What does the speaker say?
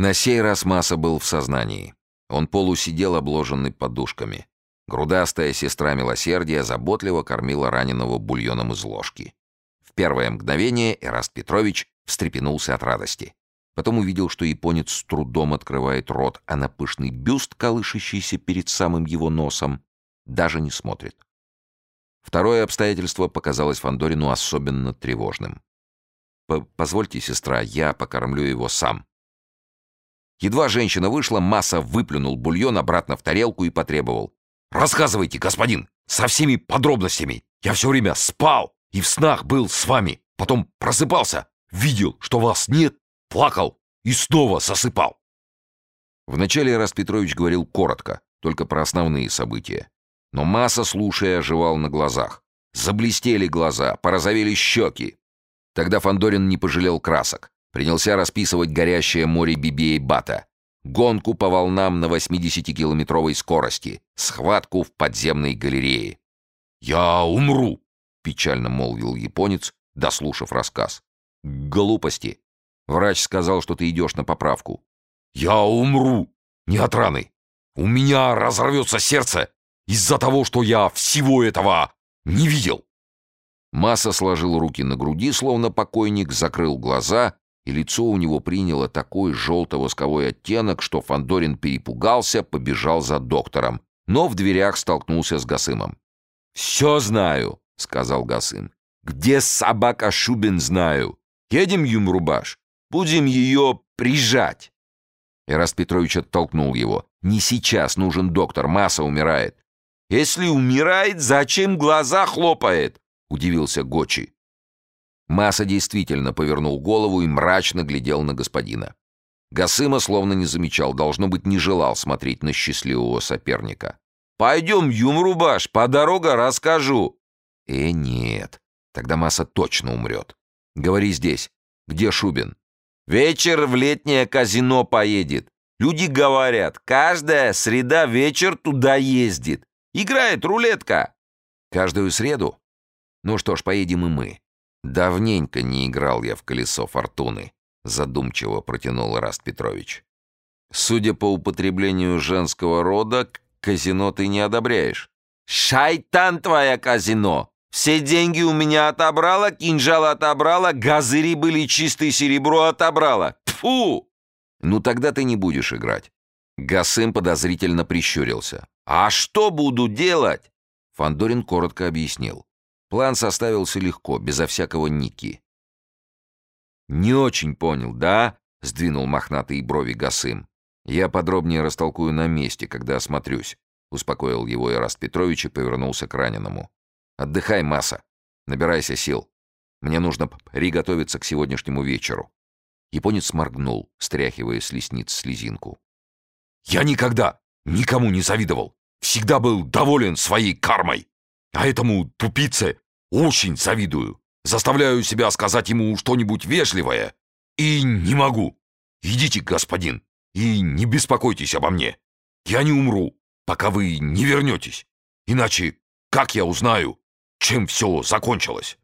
На сей раз Масса был в сознании. Он полусидел, обложенный подушками. Грудастая сестра милосердия заботливо кормила раненого бульоном из ложки. В первое мгновение Эраст Петрович встрепенулся от радости. Потом увидел, что японец с трудом открывает рот, а на пышный бюст, колышащийся перед самым его носом, даже не смотрит. Второе обстоятельство показалось Фандорину особенно тревожным. «Позвольте, сестра, я покормлю его сам». Едва женщина вышла, Масса выплюнул бульон обратно в тарелку и потребовал. «Рассказывайте, господин, со всеми подробностями. Я все время спал и в снах был с вами. Потом просыпался, видел, что вас нет, плакал и снова засыпал». Вначале Раст Петрович говорил коротко, только про основные события. Но Масса, слушая, оживал на глазах. Заблестели глаза, порозовели щеки. Тогда Фандорин не пожалел красок. Принялся расписывать горящее море Бибеи Бата. Гонку по волнам на 80-километровой скорости. Схватку в подземной галерее. «Я умру!» — печально молвил японец, дослушав рассказ. «Глупости. Врач сказал, что ты идешь на поправку». «Я умру! Не от раны! У меня разорвется сердце из-за того, что я всего этого не видел!» Масса сложил руки на груди, словно покойник, закрыл глаза, и лицо у него приняло такой желто-восковой оттенок, что Фандорин перепугался, побежал за доктором, но в дверях столкнулся с Гасымом. «Все знаю», — сказал Гасым. «Где собака Шубин знаю. Едем, Юмрубаш, будем ее прижать». Эраст Петрович оттолкнул его. «Не сейчас нужен доктор, масса умирает». «Если умирает, зачем глаза хлопает?» — удивился Гочи. Масса действительно повернул голову и мрачно глядел на господина. Гасыма словно не замечал, должно быть, не желал смотреть на счастливого соперника. «Пойдем, Юмрубаш, по дорога расскажу». «Э, нет, тогда Масса точно умрет. Говори здесь. Где Шубин?» «Вечер в летнее казино поедет. Люди говорят, каждая среда вечер туда ездит. Играет рулетка». «Каждую среду?» «Ну что ж, поедем и мы. Давненько не играл я в колесо фортуны», — задумчиво протянул Раст Петрович. «Судя по употреблению женского рода, казино ты не одобряешь». «Шайтан твоя казино! Все деньги у меня отобрала, кинжал отобрала, газыри были чистое серебро отобрала. Фу! «Ну тогда ты не будешь играть». Гасым подозрительно прищурился. «А что буду делать?» Фандорин коротко объяснил. План составился легко, безо всякого ники. «Не очень понял, да?» — сдвинул мохнатые брови Гасым. «Я подробнее растолкую на месте, когда осмотрюсь», — успокоил его Ираст Петрович и повернулся к раненому. «Отдыхай, масса. Набирайся сил. Мне нужно приготовиться к сегодняшнему вечеру». Японец моргнул, стряхивая с лесниц слезинку. «Я никогда никому не завидовал. Всегда был доволен своей кармой. А этому тупице очень завидую. Заставляю себя сказать ему что-нибудь вежливое. И не могу. Идите, господин, и не беспокойтесь обо мне. Я не умру, пока вы не вернетесь. Иначе как я узнаю, чем все закончилось?»